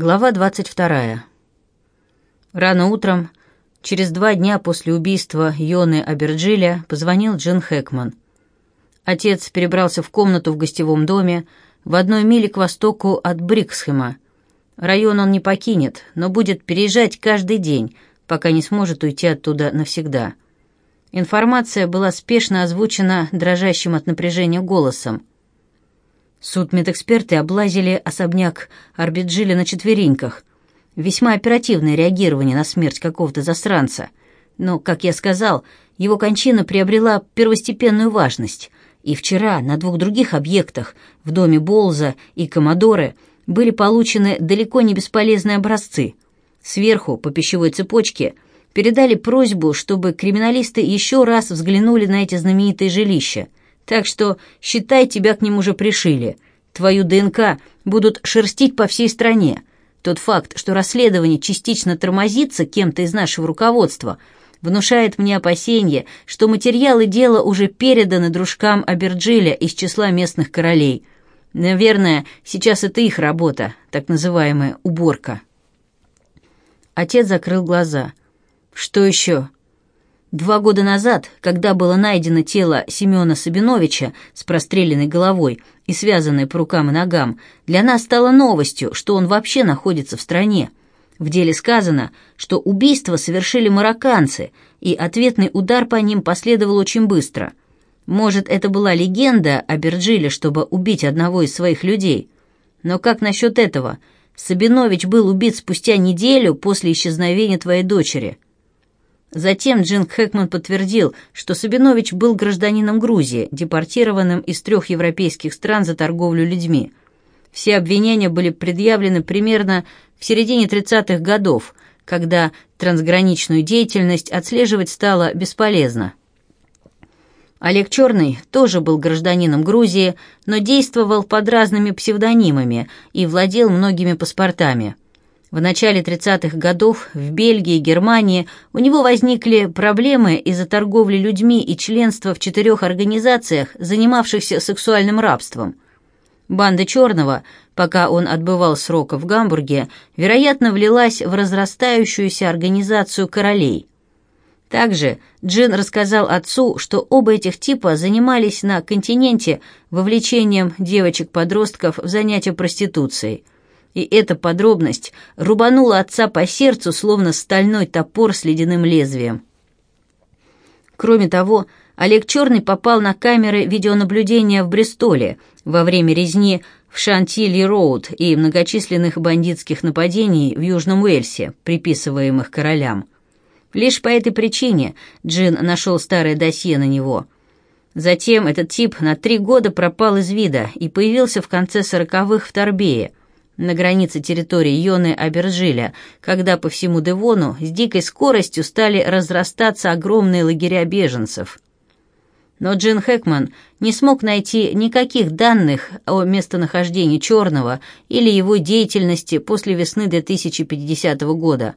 Глава 22. Рано утром, через два дня после убийства Йоны Аберджиля, позвонил Джин Хэкман. Отец перебрался в комнату в гостевом доме в одной миле к востоку от Бриксхема. Район он не покинет, но будет переезжать каждый день, пока не сможет уйти оттуда навсегда. Информация была спешно озвучена дрожащим от напряжения голосом – Судмедэксперты облазили особняк Арбиджили на четвереньках. Весьма оперативное реагирование на смерть какого-то засранца. Но, как я сказал, его кончина приобрела первостепенную важность. И вчера на двух других объектах, в доме Болза и Комодоры, были получены далеко не бесполезные образцы. Сверху, по пищевой цепочке, передали просьбу, чтобы криминалисты еще раз взглянули на эти знаменитые жилища – так что считай, тебя к ним уже пришили. Твою ДНК будут шерстить по всей стране. Тот факт, что расследование частично тормозится кем-то из нашего руководства, внушает мне опасение, что материалы дела уже переданы дружкам Аберджиля из числа местных королей. Наверное, сейчас это их работа, так называемая уборка. Отец закрыл глаза. «Что еще?» Два года назад, когда было найдено тело Семена Сабиновича с простреленной головой и связанное по рукам и ногам, для нас стало новостью, что он вообще находится в стране. В деле сказано, что убийство совершили марокканцы, и ответный удар по ним последовал очень быстро. Может, это была легенда о Берджиле, чтобы убить одного из своих людей. Но как насчет этого? Сабинович был убит спустя неделю после исчезновения твоей дочери – Затем Джин Хэкман подтвердил, что Сабинович был гражданином Грузии, депортированным из трех европейских стран за торговлю людьми. Все обвинения были предъявлены примерно в середине 30-х годов, когда трансграничную деятельность отслеживать стало бесполезно. Олег Черный тоже был гражданином Грузии, но действовал под разными псевдонимами и владел многими паспортами – в начале 30-х годов в Бельгии и Германии у него возникли проблемы из-за торговли людьми и членства в четырех организациях, занимавшихся сексуальным рабством. Банда Черного, пока он отбывал срока в Гамбурге, вероятно, влилась в разрастающуюся организацию королей. Также Джин рассказал отцу, что оба этих типа занимались на континенте вовлечением девочек-подростков в занятия проституцией – и эта подробность рубанула отца по сердцу, словно стальной топор с ледяным лезвием. Кроме того, Олег Черный попал на камеры видеонаблюдения в Бристоле во время резни в Шантилли-Роуд и многочисленных бандитских нападений в Южном Уэльсе, приписываемых королям. Лишь по этой причине Джин нашел старое досье на него. Затем этот тип на три года пропал из вида и появился в конце сороковых в Торбее на границе территории Йоны Абержиля, когда по всему Девону с дикой скоростью стали разрастаться огромные лагеря беженцев. Но Джин Хэкман не смог найти никаких данных о местонахождении Черного или его деятельности после весны 2050 года.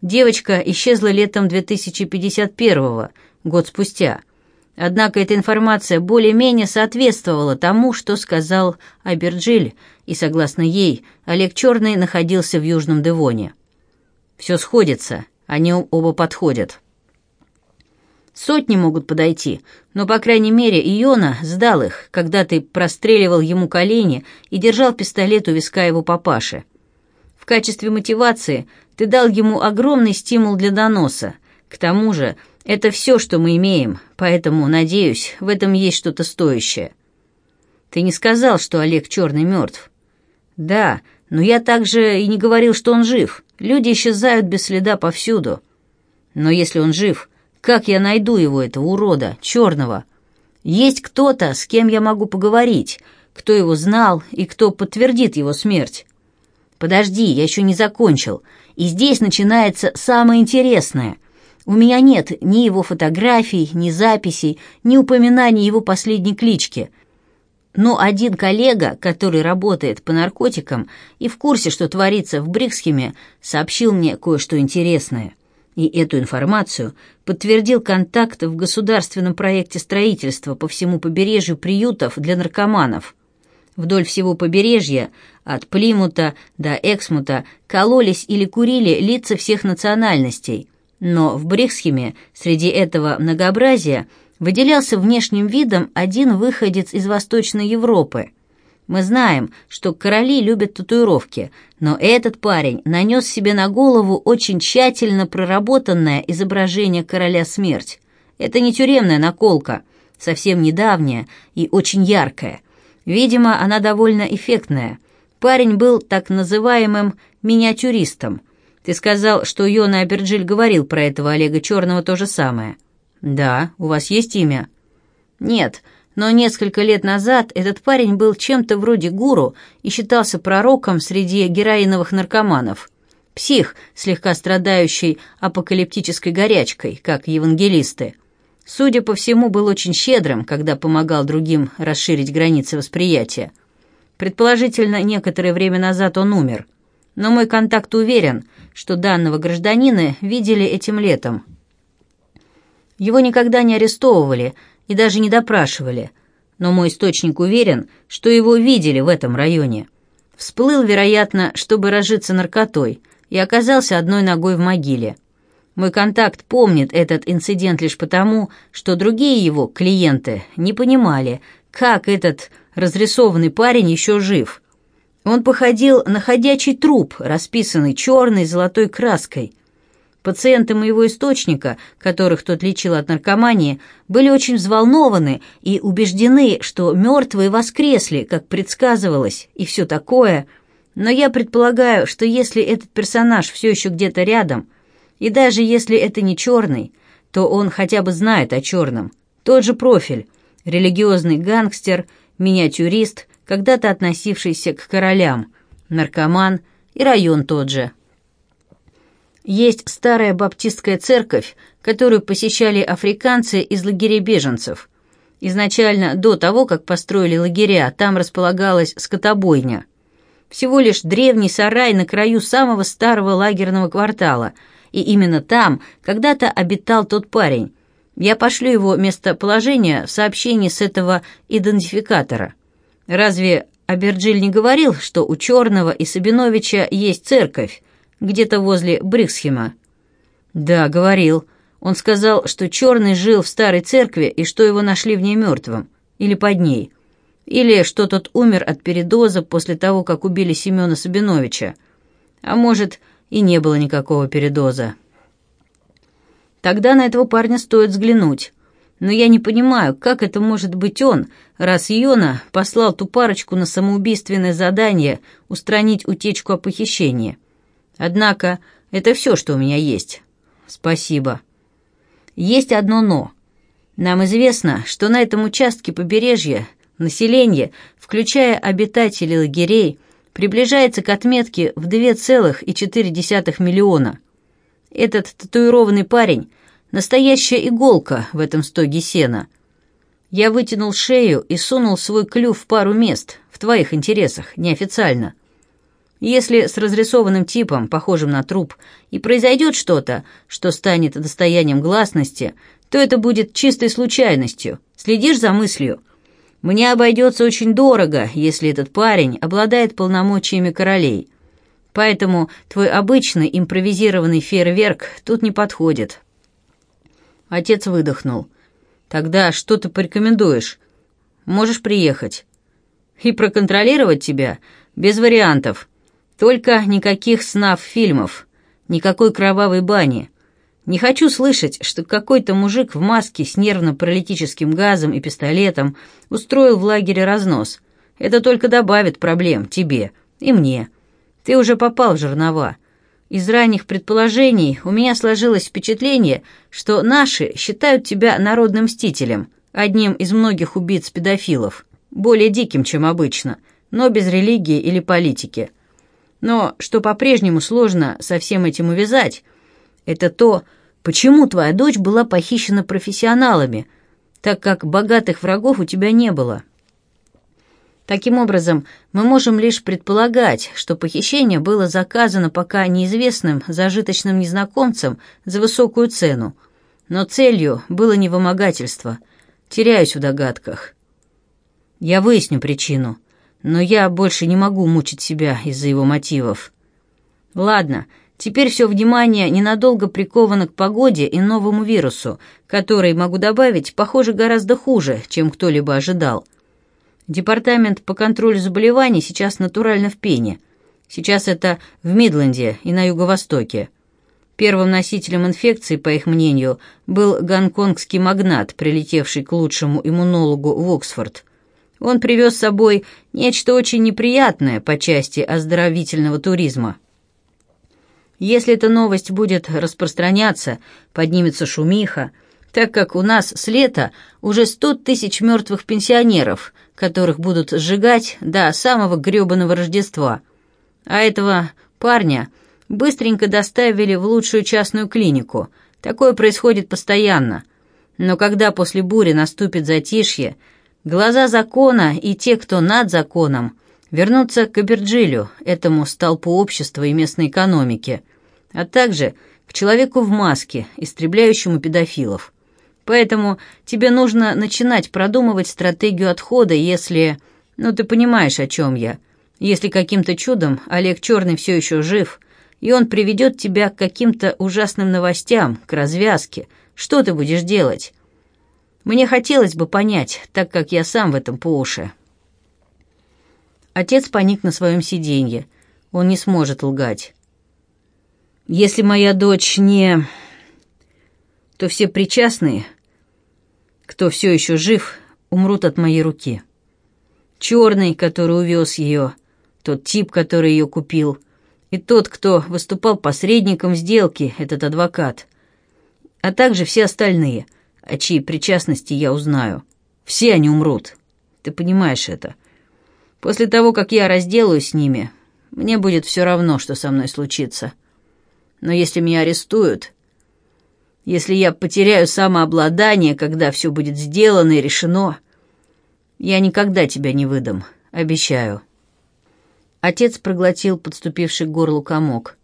Девочка исчезла летом 2051 год спустя – Однако эта информация более-менее соответствовала тому, что сказал Аберджиль, и, согласно ей, Олег Черный находился в Южном Девоне. «Все сходится, они оба подходят». «Сотни могут подойти, но, по крайней мере, Иона сдал их, когда ты простреливал ему колени и держал пистолет у виска его папаши. В качестве мотивации ты дал ему огромный стимул для доноса, к тому же, это все, что мы имеем, поэтому, надеюсь, в этом есть что-то стоящее. Ты не сказал, что Олег Черный мертв. Да, но я также и не говорил, что он жив. Люди исчезают без следа повсюду. Но если он жив, как я найду его, этого урода, черного? Есть кто-то, с кем я могу поговорить, кто его знал и кто подтвердит его смерть. Подожди, я еще не закончил. И здесь начинается самое интересное — у меня нет ни его фотографий, ни записей, ни упоминаний его последней клички. Но один коллега, который работает по наркотикам и в курсе, что творится в Бриксхеме, сообщил мне кое-что интересное. И эту информацию подтвердил контакт в государственном проекте строительства по всему побережью приютов для наркоманов – Вдоль всего побережья, от Плимута до Эксмута, кололись или курили лица всех национальностей но в Брехсхеме среди этого многообразия выделялся внешним видом один выходец из Восточной Европы. Мы знаем, что короли любят татуировки, но этот парень нанес себе на голову очень тщательно проработанное изображение короля смерть. Это не тюремная наколка, совсем недавняя и очень яркая. Видимо, она довольно эффектная. Парень был так называемым «миниатюристом», ты сказал, что Йона Аберджиль говорил про этого Олега Черного то же самое. Да, у вас есть имя? Нет, но несколько лет назад этот парень был чем-то вроде гуру и считался пророком среди героиновых наркоманов. Псих, слегка страдающий апокалиптической горячкой, как евангелисты. Судя по всему, был очень щедрым, когда помогал другим расширить границы восприятия. Предположительно, некоторое время назад он умер но мой контакт уверен, что данного гражданина видели этим летом. Его никогда не арестовывали и даже не допрашивали, но мой источник уверен, что его видели в этом районе. Всплыл, вероятно, чтобы разжиться наркотой, и оказался одной ногой в могиле. Мой контакт помнит этот инцидент лишь потому, что другие его клиенты не понимали, как этот разрисованный парень еще жив – он походил на ходячий труп, расписанный черной золотой краской. Пациенты моего источника, которых тот лечил от наркомании, были очень взволнованы и убеждены, что мертвые воскресли, как предсказывалось, и все такое. Но я предполагаю, что если этот персонаж все еще где-то рядом, и даже если это не черный, то он хотя бы знает о черном. Тот же профиль. Религиозный гангстер, миниатюрист – когда-то относившийся к королям, наркоман и район тот же. Есть старая баптистская церковь, которую посещали африканцы из лагерей беженцев. Изначально, до того, как построили лагеря, там располагалась скотобойня. Всего лишь древний сарай на краю самого старого лагерного квартала, и именно там когда-то обитал тот парень. Я пошлю его местоположение в сообщении с этого идентификатора. Разве Аберджиль не говорил, что у Черного и Сабиновича есть церковь, где-то возле Бриксхема? Да, говорил. Он сказал, что Черный жил в старой церкви и что его нашли в ней мертвым. Или под ней. Или что тот умер от передоза после того, как убили Семена Сабиновича. А может, и не было никакого передоза. Тогда на этого парня стоит взглянуть. Но я не понимаю, как это может быть он, раз Йона послал ту парочку на самоубийственное задание устранить утечку о похищении. Однако это все, что у меня есть. Спасибо. Есть одно «но». Нам известно, что на этом участке побережья население, включая обитателей лагерей, приближается к отметке в 2,4 миллиона. Этот татуированный парень – Настоящая иголка в этом стоге сена. Я вытянул шею и сунул свой клюв в пару мест, в твоих интересах, неофициально. Если с разрисованным типом, похожим на труп, и произойдет что-то, что станет достоянием гласности, то это будет чистой случайностью. Следишь за мыслью? Мне обойдется очень дорого, если этот парень обладает полномочиями королей. Поэтому твой обычный импровизированный фейерверк тут не подходит, Отец выдохнул. «Тогда что ты порекомендуешь? Можешь приехать. И проконтролировать тебя? Без вариантов. Только никаких снав фильмов, никакой кровавой бани. Не хочу слышать, что какой-то мужик в маске с нервно-паралитическим газом и пистолетом устроил в лагере разнос. Это только добавит проблем тебе и мне. Ты уже попал в жернова. Из ранних предположений у меня сложилось впечатление, что наши считают тебя народным мстителем, одним из многих убийц-педофилов, более диким, чем обычно, но без религии или политики. Но что по-прежнему сложно со всем этим увязать, это то, почему твоя дочь была похищена профессионалами, так как богатых врагов у тебя не было». Таким образом, мы можем лишь предполагать, что похищение было заказано пока неизвестным зажиточным незнакомцем за высокую цену, но целью было не вымогательство. Теряюсь в догадках. Я выясню причину, но я больше не могу мучить себя из-за его мотивов. Ладно, теперь все внимание ненадолго приковано к погоде и новому вирусу, который, могу добавить, похоже гораздо хуже, чем кто-либо ожидал. Департамент по контролю заболеваний сейчас натурально в пене. Сейчас это в Мидленде и на юго-востоке. Первым носителем инфекции, по их мнению, был гонконгский магнат, прилетевший к лучшему иммунологу в Оксфорд. Он привез с собой нечто очень неприятное по части оздоровительного туризма. Если эта новость будет распространяться, поднимется шумиха, так как у нас с лета уже 100 тысяч мертвых пенсионеров, которых будут сжигать до самого грёбаного Рождества. А этого парня быстренько доставили в лучшую частную клинику. Такое происходит постоянно. Но когда после бури наступит затишье, глаза закона и те, кто над законом, вернутся к Аберджилю, этому столпу общества и местной экономики, а также к человеку в маске, истребляющему педофилов. Поэтому тебе нужно начинать продумывать стратегию отхода, если... Ну, ты понимаешь, о чем я. Если каким-то чудом Олег Черный все еще жив, и он приведет тебя к каким-то ужасным новостям, к развязке, что ты будешь делать? Мне хотелось бы понять, так как я сам в этом по уши. Отец поник на своем сиденье. Он не сможет лгать. «Если моя дочь не...» что все причастные, кто все еще жив, умрут от моей руки. Черный, который увез ее, тот тип, который ее купил, и тот, кто выступал посредником сделки, этот адвокат, а также все остальные, о чьей причастности я узнаю. Все они умрут. Ты понимаешь это. После того, как я разделаюсь с ними, мне будет все равно, что со мной случится. Но если меня арестуют, если я потеряю самообладание, когда все будет сделано и решено. Я никогда тебя не выдам, обещаю». Отец проглотил подступивший к горлу комок.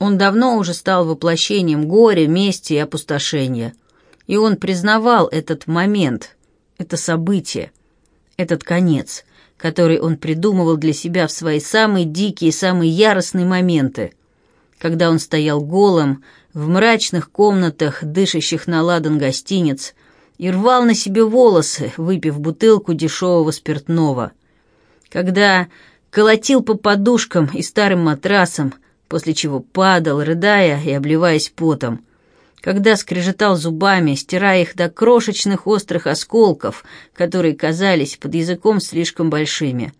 Он давно уже стал воплощением горя, мести и опустошения. И он признавал этот момент, это событие, этот конец, который он придумывал для себя в свои самые дикие, самые яростные моменты — когда он стоял голым в мрачных комнатах, дышащих на ладан гостиниц, и рвал на себе волосы, выпив бутылку дешевого спиртного. Когда колотил по подушкам и старым матрасам, после чего падал, рыдая и обливаясь потом. Когда скрежетал зубами, стирая их до крошечных острых осколков, которые казались под языком слишком большими.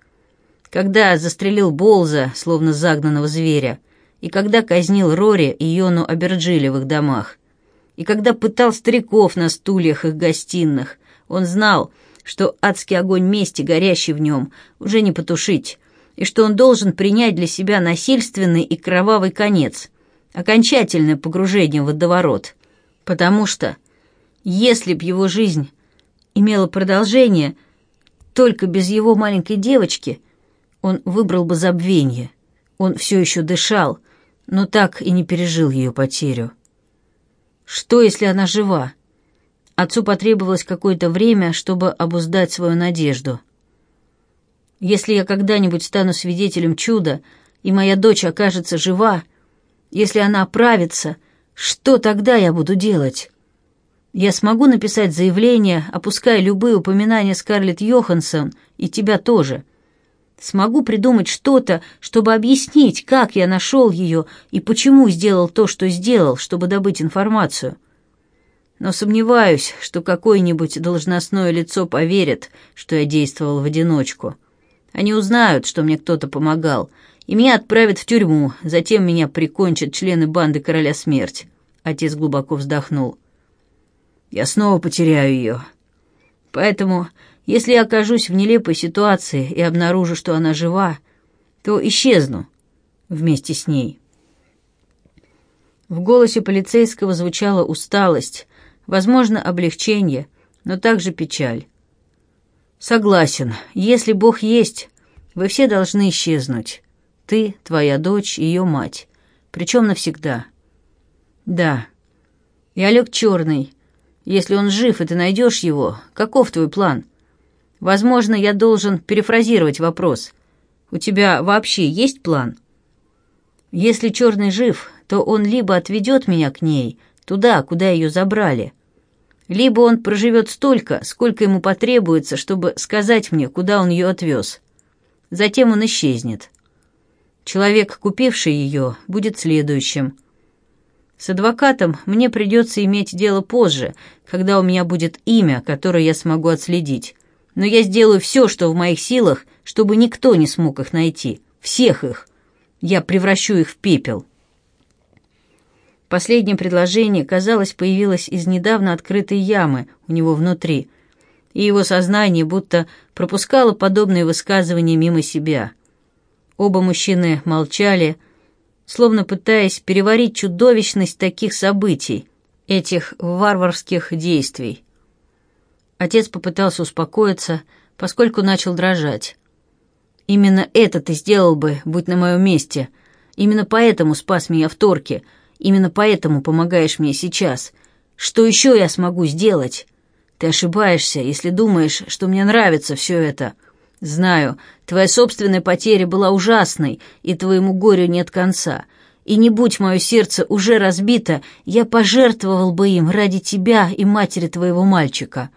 Когда застрелил Болза, словно загнанного зверя — и когда казнил Рори и Йону Аберджили в их домах, и когда пытал стариков на стульях их гостиных, он знал, что адский огонь мести, горящий в нем, уже не потушить, и что он должен принять для себя насильственный и кровавый конец, окончательное погружение в водоворот. Потому что, если б его жизнь имела продолжение, только без его маленькой девочки, он выбрал бы забвение. Он все еще дышал — но так и не пережил ее потерю. Что, если она жива? Отцу потребовалось какое-то время, чтобы обуздать свою надежду. Если я когда-нибудь стану свидетелем чуда, и моя дочь окажется жива, если она оправится, что тогда я буду делать? Я смогу написать заявление, опуская любые упоминания Скарлетт Йоханссон и тебя тоже — смогу придумать что-то, чтобы объяснить, как я нашел ее и почему сделал то, что сделал, чтобы добыть информацию. Но сомневаюсь, что какое-нибудь должностное лицо поверит, что я действовал в одиночку. Они узнают, что мне кто-то помогал, и меня отправят в тюрьму, затем меня прикончат члены банды Короля Смерть. Отец глубоко вздохнул. Я снова потеряю ее. Поэтому если я окажусь в нелепой ситуации и обнаружу, что она жива, то исчезну вместе с ней». В голосе полицейского звучала усталость, возможно, облегчение, но также печаль. «Согласен. Если Бог есть, вы все должны исчезнуть. Ты, твоя дочь, ее мать. Причем навсегда». «Да. И Олег Черный. Если он жив, и ты найдешь его, каков твой план?» Возможно, я должен перефразировать вопрос. У тебя вообще есть план? Если черный жив, то он либо отведет меня к ней, туда, куда ее забрали, либо он проживет столько, сколько ему потребуется, чтобы сказать мне, куда он ее отвез. Затем он исчезнет. Человек, купивший ее, будет следующим. С адвокатом мне придется иметь дело позже, когда у меня будет имя, которое я смогу отследить но я сделаю все, что в моих силах, чтобы никто не смог их найти. Всех их. Я превращу их в пепел». Последнее предложение, казалось, появилось из недавно открытой ямы у него внутри, и его сознание будто пропускало подобные высказывания мимо себя. Оба мужчины молчали, словно пытаясь переварить чудовищность таких событий, этих варварских действий. Отец попытался успокоиться, поскольку начал дрожать. «Именно это ты сделал бы, будь на моем месте. Именно поэтому спас меня в торке. Именно поэтому помогаешь мне сейчас. Что еще я смогу сделать? Ты ошибаешься, если думаешь, что мне нравится все это. Знаю, твоя собственная потеря была ужасной, и твоему горю нет конца. И не будь мое сердце уже разбито, я пожертвовал бы им ради тебя и матери твоего мальчика».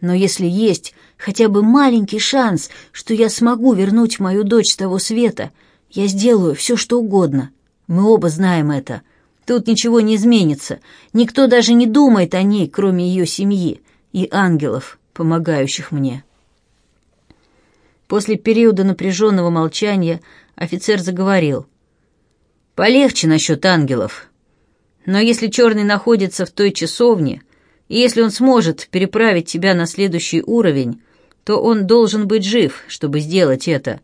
Но если есть хотя бы маленький шанс, что я смогу вернуть мою дочь с того света, я сделаю все, что угодно. Мы оба знаем это. Тут ничего не изменится. Никто даже не думает о ней, кроме ее семьи и ангелов, помогающих мне». После периода напряженного молчания офицер заговорил. «Полегче насчет ангелов. Но если черный находится в той часовне, и если он сможет переправить тебя на следующий уровень, то он должен быть жив, чтобы сделать это.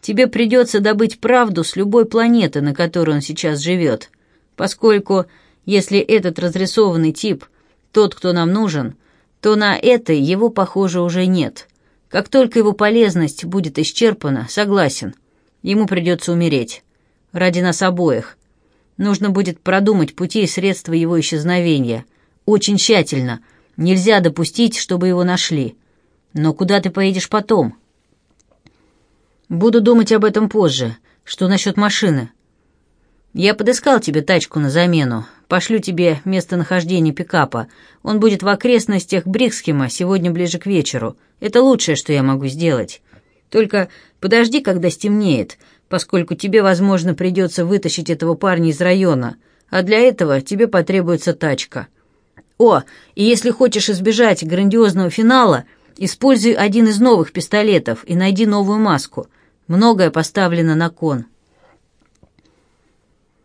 Тебе придется добыть правду с любой планеты, на которой он сейчас живет, поскольку, если этот разрисованный тип тот, кто нам нужен, то на этой его, похоже, уже нет. Как только его полезность будет исчерпана, согласен, ему придется умереть. Ради нас обоих. Нужно будет продумать пути и средства его исчезновения – очень тщательно. Нельзя допустить, чтобы его нашли. Но куда ты поедешь потом? Буду думать об этом позже. Что насчет машины? Я подыскал тебе тачку на замену. Пошлю тебе местонахождение пикапа. Он будет в окрестностях Бриксхема сегодня ближе к вечеру. Это лучшее, что я могу сделать. Только подожди, когда стемнеет, поскольку тебе, возможно, придется вытащить этого парня из района, а для этого тебе потребуется тачка». О, и если хочешь избежать грандиозного финала, используй один из новых пистолетов и найди новую маску. Многое поставлено на кон».